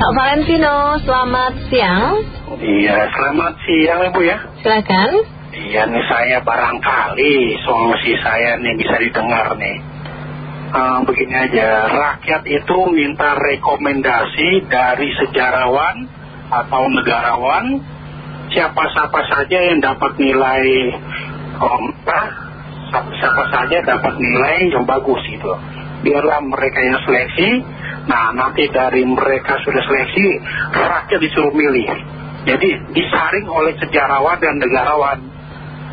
Pak Valentino, selamat siang. Iya, selamat siang Ibu ya. Silakan. Iya nih saya barangkali solusi saya nih bisa didengar nih. Eh, begini aja, rakyat itu minta rekomendasi dari sejarawan atau negarawan siapa-siapa saja yang dapat nilai um, siapa saja dapat nilai yang bagus gitu. Biarlah mereka yang seleksi, nah nanti dari mereka sudah seleksi, rakyat disuruh milih. Jadi disaring oleh sejarawan dan negarawan.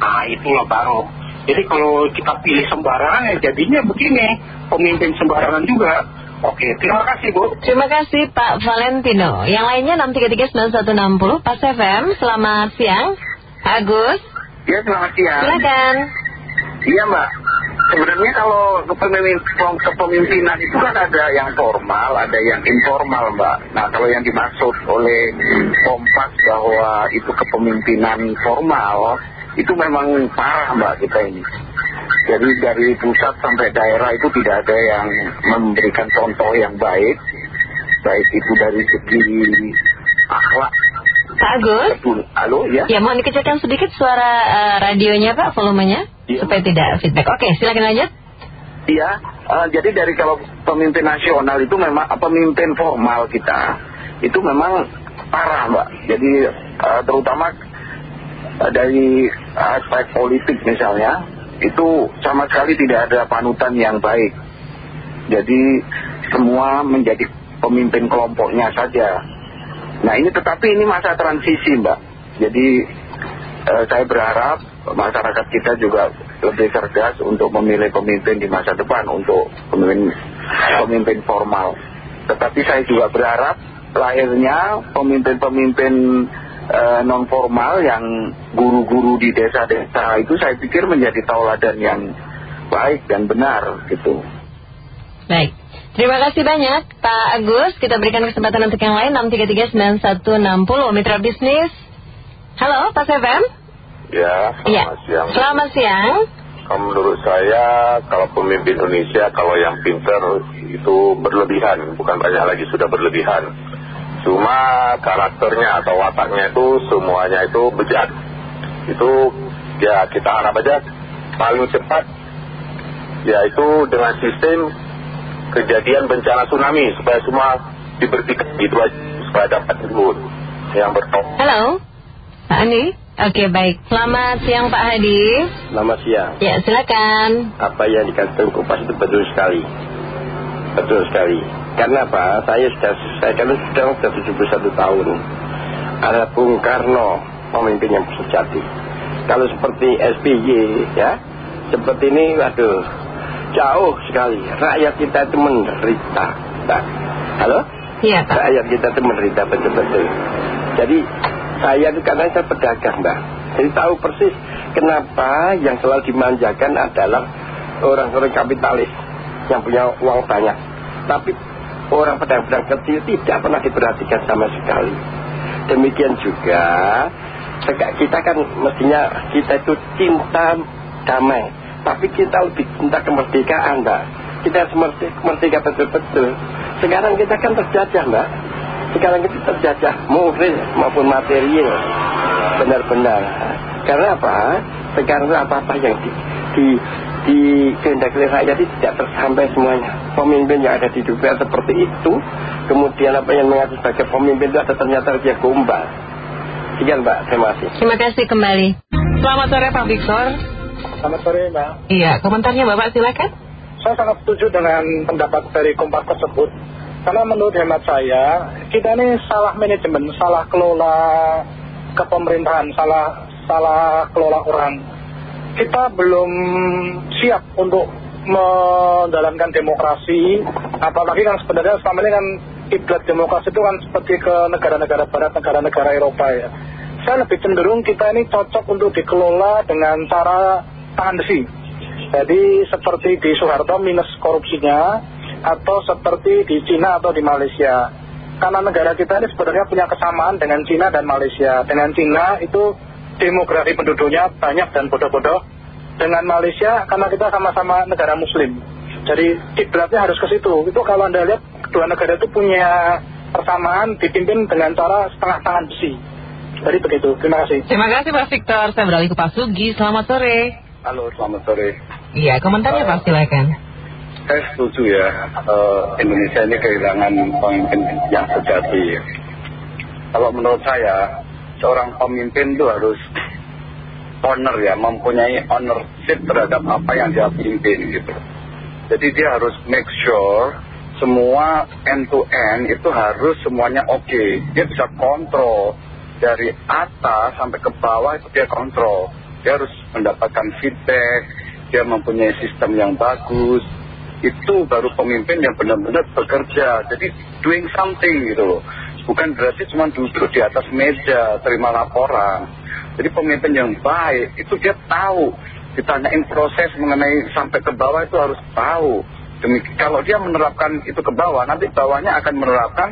Nah itulah baru. Jadi kalau kita pilih sembarangan ya jadinya begini, pemimpin sembarangan juga. Oke, terima kasih Bu. Terima kasih Pak Valentino. Yang lainnya 6339160, Pak FM, selamat siang. Agus. Ya, selamat siang. Silakan. Iya Mbak, sebenarnya kalau kepemimpinan itu kan ada yang formal, ada yang informal Mbak. Nah kalau yang dimaksud oleh Kompas bahwa itu kepemimpinan formal, itu memang parah Mbak kita ini. Jadi dari pusat sampai daerah itu tidak ada yang memberikan contoh yang baik, baik itu dari segi akhlak. Pak Agus? Halo, ya? Ya, mohon dikecilkan sedikit suara uh, radionya Pak, volumenya, ya. supaya tidak feedback. Oke, silakan lanjut. Iya, uh, jadi dari kalau pemimpin nasional itu memang uh, pemimpin formal kita, itu memang parah Mbak. Jadi uh, terutama uh, dari aspek politik misalnya, itu sama sekali tidak ada panutan yang baik. Jadi semua menjadi pemimpin kelompoknya saja. Nah ini tetapi ini masa transisi Mbak. Jadi eh, saya berharap masyarakat kita juga lebih cerdas untuk memilih pemimpin di masa depan untuk pemimpin, pemimpin formal. Tetapi saya juga berharap lahirnya pemimpin-pemimpin eh, non formal yang guru-guru di desa-desa itu saya pikir menjadi tauladan yang baik dan benar gitu. Baik, terima kasih banyak Pak Agus. Kita berikan kesempatan untuk yang lain 6339160 Mitra Bisnis. Halo Pak FM. Ya, selamat ya. siang. Selamat siang. Kalau menurut saya, kalau pemimpin Indonesia, kalau yang pinter itu berlebihan, bukan banyak lagi sudah berlebihan. Cuma karakternya atau wataknya itu semuanya itu bejat. Itu ya kita harap aja paling cepat, yaitu dengan sistem kejadian bencana tsunami supaya semua diberhentikan gitu aja supaya dapat dulu yang bertop. Halo, Pak Andi. Oke baik, selamat siang Pak Hadi. Selamat siang. Ya silakan. Apa yang dikatakan Kupas itu betul sekali, betul sekali. Karena apa? Saya sudah saya kan sekarang sudah 71 tahun. Ada Bung Karno pemimpin yang sejati. Kalau seperti SBY ya, seperti ini, waduh, jauh sekali. Rakyat kita itu menderita. Nah, halo? Iya Pak. Rakyat kita itu menderita betul-betul. Jadi saya itu karena saya pedagang mbak. Jadi tahu persis kenapa yang selalu dimanjakan adalah orang-orang kapitalis yang punya uang banyak. Tapi orang pedagang-pedagang kecil tidak pernah diperhatikan sama sekali. Demikian juga kita kan mestinya kita itu cinta damai. Tapi kita lebih cinta kemerdekaan mbak. Kita harus merdeka betul-betul. Sekarang kita kan terjajah mbak. Sekarang kita terjajah moral maupun material. Benar-benar. Karena apa? Sekarang apa-apa yang di, di, di kehendaki rakyat itu tidak tersampai semuanya. Pemimpin yang ada di DPR seperti itu. Kemudian apa yang mengaku sebagai pemimpin itu ada ternyata dia gombal. Sekian Mbak, terima kasih. Terima kasih kembali. Selamat sore Pak Victor. Selamat sore Mbak. Iya, komentarnya Bapak silakan. Saya sangat setuju dengan pendapat dari Kompas tersebut. Karena menurut hemat saya, kita ini salah manajemen, salah kelola kepemerintahan, salah, salah kelola orang. Kita belum siap untuk menjalankan demokrasi, apalagi kan sebenarnya selama ini kan kiblat demokrasi itu kan seperti ke negara-negara barat, negara-negara Eropa ya. Saya lebih cenderung kita ini cocok untuk dikelola dengan cara tahan besi. Jadi seperti di Soeharto minus korupsinya, atau seperti di Cina atau di Malaysia. Karena negara kita ini sebenarnya punya kesamaan dengan Cina dan Malaysia. Dengan Cina itu demografi penduduknya banyak dan bodoh-bodoh. Dengan Malaysia karena kita sama-sama negara muslim. Jadi kiblatnya harus ke situ. Itu kalau Anda lihat kedua negara itu punya persamaan dipimpin dengan cara setengah tangan besi. Jadi begitu, terima kasih. Terima kasih Pak Victor. Saya beralih ke Pak Sugi. Selamat sore. Halo, selamat sore. Iya, komentarnya Pak silakan. Saya setuju ya, eh, Indonesia ini kehilangan pemimpin yang sejati. Kalau menurut saya, seorang pemimpin itu harus owner ya, mempunyai ownership terhadap apa yang dia pimpin gitu. Jadi dia harus make sure semua end to end itu harus semuanya oke. Dia bisa kontrol dari atas sampai ke bawah itu dia kontrol. Dia harus mendapatkan feedback, dia mempunyai sistem yang bagus. Itu baru pemimpin yang benar-benar bekerja. Jadi doing something gitu loh. Bukan berarti cuma duduk di atas meja terima laporan. Jadi pemimpin yang baik itu dia tahu. Ditanyain proses mengenai sampai ke bawah itu harus tahu. Demikian, kalau dia menerapkan itu ke bawah, nanti bawahnya akan menerapkan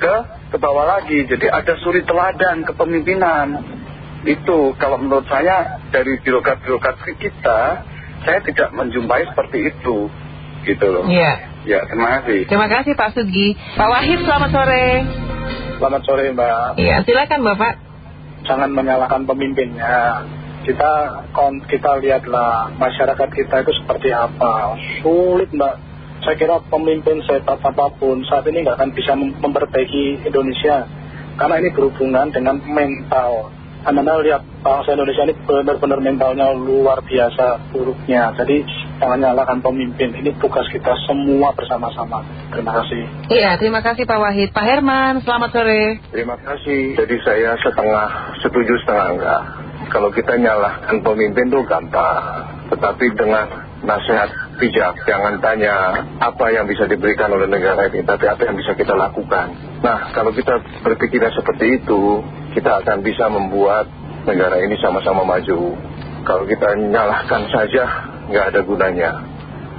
ke ke bawah lagi. Jadi ada suri teladan kepemimpinan. Itu kalau menurut saya dari birokrat-birokrat kita, saya tidak menjumpai seperti itu. Gitu loh. Iya. Ya, terima kasih. Terima kasih Pak Sugi. Pak Wahid, selamat sore. Selamat sore Mbak. Iya, silakan Bapak. Jangan menyalahkan pemimpinnya. Kita kon- kita lihatlah masyarakat kita itu seperti apa. Sulit Mbak. Saya kira pemimpin sehebat apa pun saat ini nggak akan bisa mem- memperbaiki Indonesia. Karena ini berhubungan dengan mental. Anda lihat bangsa Indonesia ini benar-benar mentalnya luar biasa buruknya. Jadi jangan nyalahkan pemimpin. Ini tugas kita semua bersama-sama. Terima kasih. Iya, terima kasih Pak Wahid. Pak Herman, selamat sore. Terima kasih. Jadi saya setengah setuju setengah enggak. Kalau kita nyalahkan pemimpin tuh gampang. Tetapi dengan nasihat bijak, jangan tanya apa yang bisa diberikan oleh negara ini, tapi apa yang bisa kita lakukan. Nah, kalau kita berpikirnya seperti itu, kita akan bisa membuat negara ini sama-sama maju. Kalau kita nyalahkan saja, nggak ada gunanya.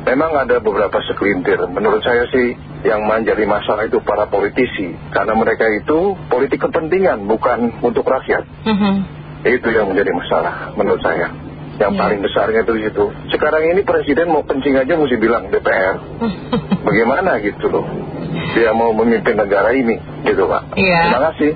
Memang ada beberapa sekelintir. Menurut saya sih yang menjadi masalah itu para politisi. Karena mereka itu politik kepentingan, bukan untuk rakyat. Mhm. Itu yang menjadi masalah menurut saya. Yang paling besarnya itu situ. Sekarang ini presiden mau kencing aja mesti bilang DPR. Bagaimana gitu loh. Dia mau memimpin negara ini gitu Pak. Iya. Terima kasih.